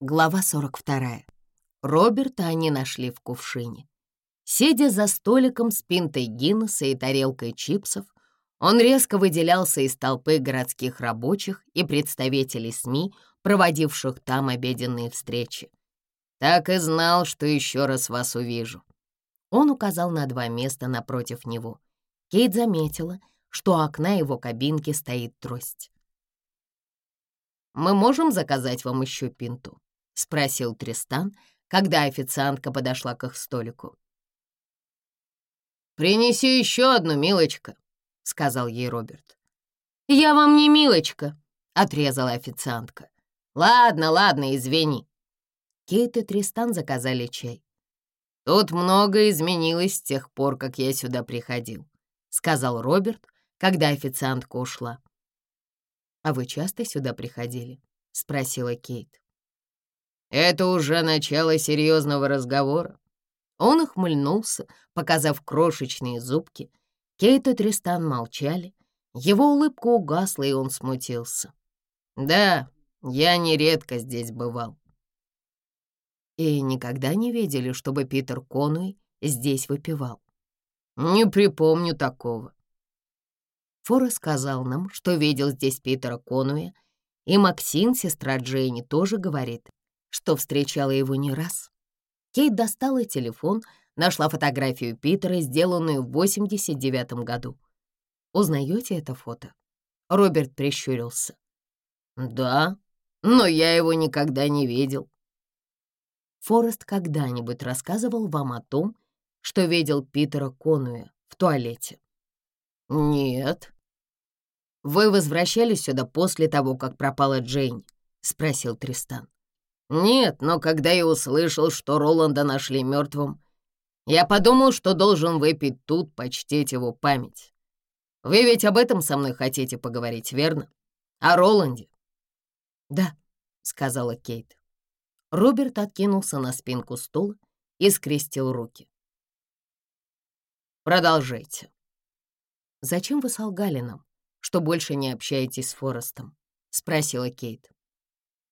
Глава 42. Роберта они нашли в кувшине. Сидя за столиком с пинтой Гиннесса и тарелкой чипсов, он резко выделялся из толпы городских рабочих и представителей СМИ, проводивших там обеденные встречи. «Так и знал, что еще раз вас увижу». Он указал на два места напротив него. Кейт заметила, что у окна его кабинки стоит трость. «Мы можем заказать вам еще пинту?» — спросил Тристан, когда официантка подошла к их столику. «Принеси еще одну, милочка», — сказал ей Роберт. «Я вам не милочка», — отрезала официантка. «Ладно, ладно, извини». Кейт и Тристан заказали чай. «Тут многое изменилось с тех пор, как я сюда приходил», — сказал Роберт, когда официантка ушла. «А вы часто сюда приходили?» — спросила Кейт. Это уже начало серьезного разговора. Он охмыльнулся, показав крошечные зубки. Кейт и Тристан молчали. Его улыбка угасла, и он смутился. «Да, я нередко здесь бывал». «И никогда не видели, чтобы Питер Конуэй здесь выпивал?» «Не припомню такого». Фора сказал нам, что видел здесь Питера Конуя, и Максин, сестра Джейни, тоже говорит, что встречала его не раз. Кейт достала телефон, нашла фотографию Питера, сделанную в 89 году. Узнаете это фото? Роберт прищурился. Да, но я его никогда не видел. Форест когда-нибудь рассказывал вам о том, что видел Питера Конуя в туалете? Нет. Вы возвращались сюда после того, как пропала Джейн? — спросил Тристан. Нет, но когда я услышал, что Роланда нашли мертвым, я подумал, что должен выпить тут, почтить его память. Вы ведь об этом со мной хотите поговорить, верно? О Роланде?» «Да», — сказала Кейт. Роберт откинулся на спинку стула и скрестил руки. «Продолжайте». «Зачем вы солгали нам, что больше не общаетесь с Форестом?» — спросила Кейт.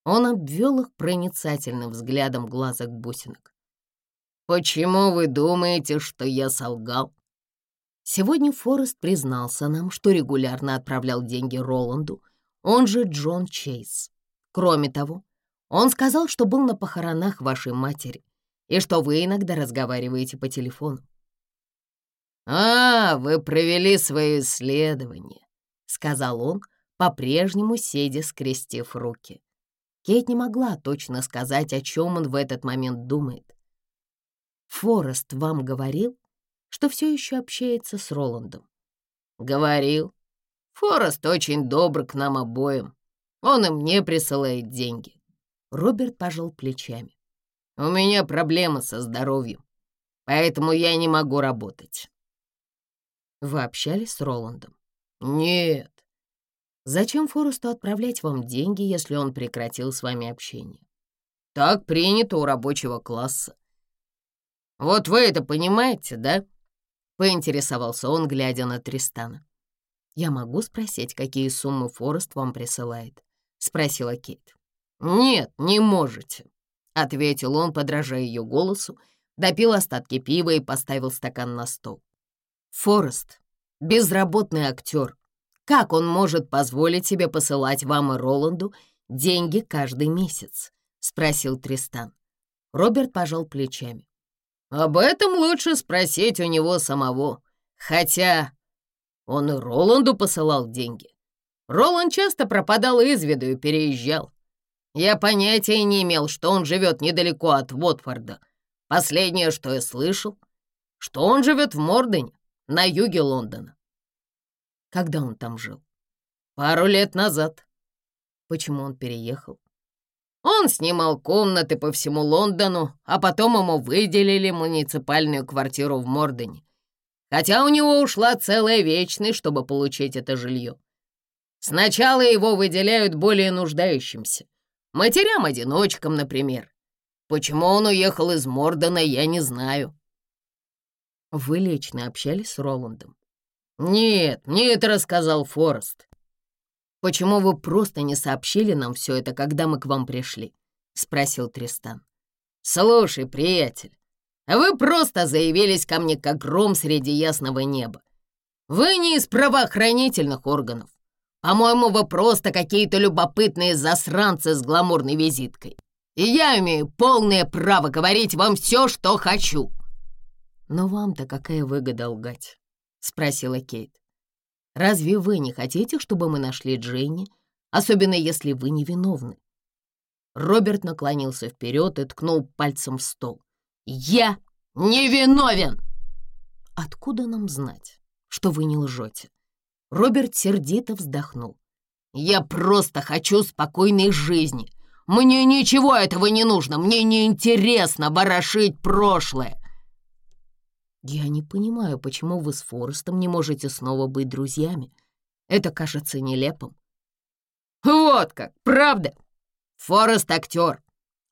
Он обвел их проницательным взглядом глазок бусинок. «Почему вы думаете, что я солгал?» Сегодня Форест признался нам, что регулярно отправлял деньги Роланду, он же Джон Чейз. Кроме того, он сказал, что был на похоронах вашей матери и что вы иногда разговариваете по телефону. «А, вы провели свое исследование», — сказал он, по-прежнему сидя, скрестив руки. Кейт не могла точно сказать, о чем он в этот момент думает. «Форест вам говорил, что все еще общается с Роландом?» «Говорил. Форест очень добр к нам обоим. Он и мне присылает деньги». Роберт пожал плечами. «У меня проблемы со здоровьем, поэтому я не могу работать». «Вы общались с Роландом?» «Нет, Зачем Форесту отправлять вам деньги, если он прекратил с вами общение? Так принято у рабочего класса. Вот вы это понимаете, да? Поинтересовался он, глядя на Тристана. Я могу спросить, какие суммы Форест вам присылает? Спросила Кейт. Нет, не можете, ответил он, подражая ее голосу, допил остатки пива и поставил стакан на стол. Форест — безработный актер, как он может позволить себе посылать вам и Роланду деньги каждый месяц?» — спросил Тристан. Роберт пожал плечами. «Об этом лучше спросить у него самого. Хотя он и Роланду посылал деньги. Роланд часто пропадал из виду и переезжал. Я понятия не имел, что он живет недалеко от Вотфорда. Последнее, что я слышал, что он живет в Мордене, на юге Лондона. Когда он там жил? Пару лет назад. Почему он переехал? Он снимал комнаты по всему Лондону, а потом ему выделили муниципальную квартиру в Мордоне. Хотя у него ушла целая вечность, чтобы получить это жилье. Сначала его выделяют более нуждающимся. Матерям-одиночкам, например. Почему он уехал из Мордона, я не знаю. Вы лично общались с Роландом? «Нет, мне это рассказал Форест». «Почему вы просто не сообщили нам все это, когда мы к вам пришли?» — спросил Тристан. «Слушай, приятель, вы просто заявились ко мне как гром среди ясного неба. Вы не из правоохранительных органов. По-моему, вы просто какие-то любопытные засранцы с гламурной визиткой. И я имею полное право говорить вам все, что хочу». «Но вам-то какая выгода лгать?» — спросила Кейт. «Разве вы не хотите, чтобы мы нашли Дженни, особенно если вы не виновны?» Роберт наклонился вперед и ткнул пальцем в стол. «Я не виновен!» «Откуда нам знать, что вы не лжете?» Роберт сердито вздохнул. «Я просто хочу спокойной жизни. Мне ничего этого не нужно. Мне не интересно ворошить прошлое. «Я не понимаю, почему вы с Форестом не можете снова быть друзьями. Это кажется нелепым». «Вот как, правда? Форест — актер.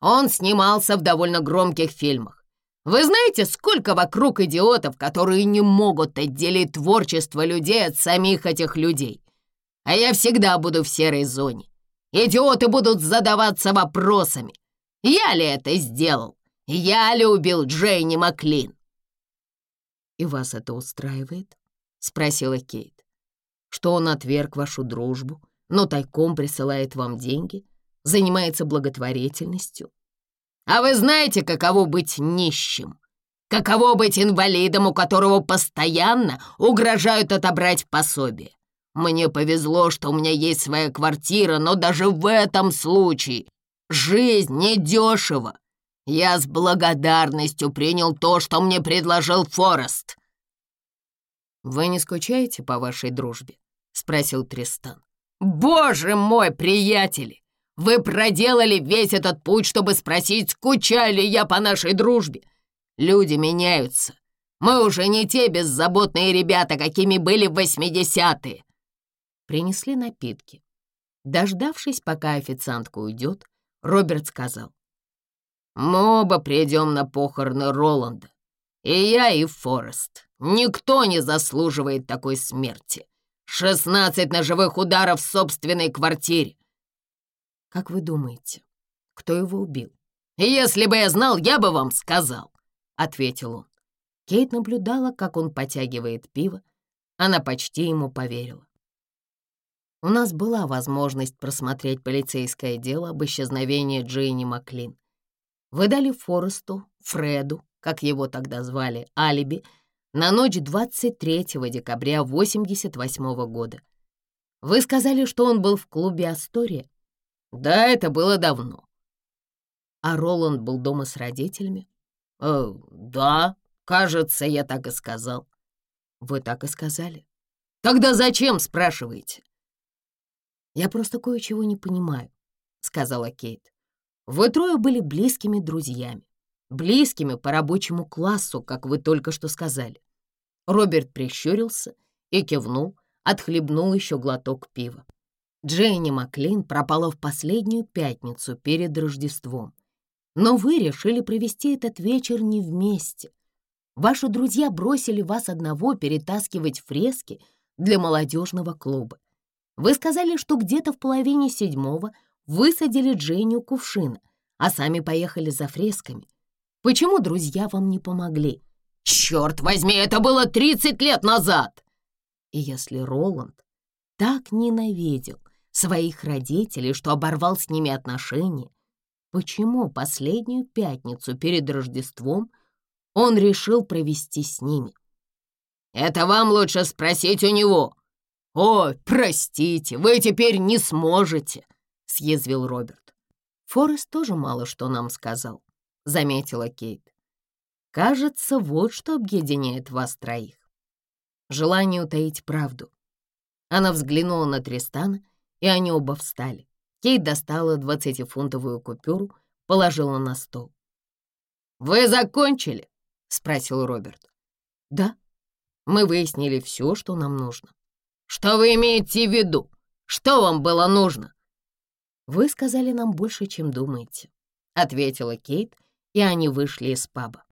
Он снимался в довольно громких фильмах. Вы знаете, сколько вокруг идиотов, которые не могут отделить творчество людей от самих этих людей? А я всегда буду в серой зоне. Идиоты будут задаваться вопросами. Я ли это сделал? Я ли убил Джейни Маклин? «И вас это устраивает?» — спросила Кейт. «Что он отверг вашу дружбу, но тайком присылает вам деньги, занимается благотворительностью? А вы знаете, каково быть нищим? Каково быть инвалидом, у которого постоянно угрожают отобрать пособие? Мне повезло, что у меня есть своя квартира, но даже в этом случае жизнь недешева. Я с благодарностью принял то, что мне предложил Форест». «Вы не скучаете по вашей дружбе?» — спросил Тристан. «Боже мой, приятели! Вы проделали весь этот путь, чтобы спросить, скучаю ли я по нашей дружбе. Люди меняются. Мы уже не те беззаботные ребята, какими были в восьмидесятые. Принесли напитки. Дождавшись, пока официантка уйдет, Роберт сказал. Мы оба придем на похороны Роланда. И я, и Форест. Никто не заслуживает такой смерти. Шестнадцать ножевых ударов в собственной квартире. Как вы думаете, кто его убил? Если бы я знал, я бы вам сказал, — ответил он. Кейт наблюдала, как он потягивает пиво. Она почти ему поверила. У нас была возможность просмотреть полицейское дело об исчезновении Джейни Маклин. Вы дали Форесту, Фреду, как его тогда звали, алиби, на ночь 23 декабря 88 -го года. Вы сказали, что он был в клубе «Астория». Да, это было давно. А Роланд был дома с родителями? Э, да, кажется, я так и сказал. Вы так и сказали. Тогда зачем, спрашиваете? Я просто кое-чего не понимаю, сказала Кейт. Вы трое были близкими друзьями. Близкими по рабочему классу, как вы только что сказали. Роберт прищурился и кивнул, отхлебнул еще глоток пива. Джейни Маклин пропала в последнюю пятницу перед Рождеством. Но вы решили провести этот вечер не вместе. Ваши друзья бросили вас одного перетаскивать фрески для молодежного клуба. Вы сказали, что где-то в половине седьмого высадили Дженю кувшина, а сами поехали за фресками. Почему друзья вам не помогли? Черт возьми, это было 30 лет назад! И если Роланд так ненавидел своих родителей, что оборвал с ними отношения, почему последнюю пятницу перед Рождеством он решил провести с ними? Это вам лучше спросить у него. Ой, простите, вы теперь не сможете. — съязвил Роберт. «Форест тоже мало что нам сказал», — заметила Кейт. «Кажется, вот что объединяет вас троих. Желание утаить правду». Она взглянула на Тристана, и они оба встали. Кейт достала двадцатифунтовую купюру, положила на стол. «Вы закончили?» — спросил Роберт. «Да. Мы выяснили все, что нам нужно». «Что вы имеете в виду? Что вам было нужно?» «Вы сказали нам больше, чем думаете», — ответила Кейт, и они вышли из паба.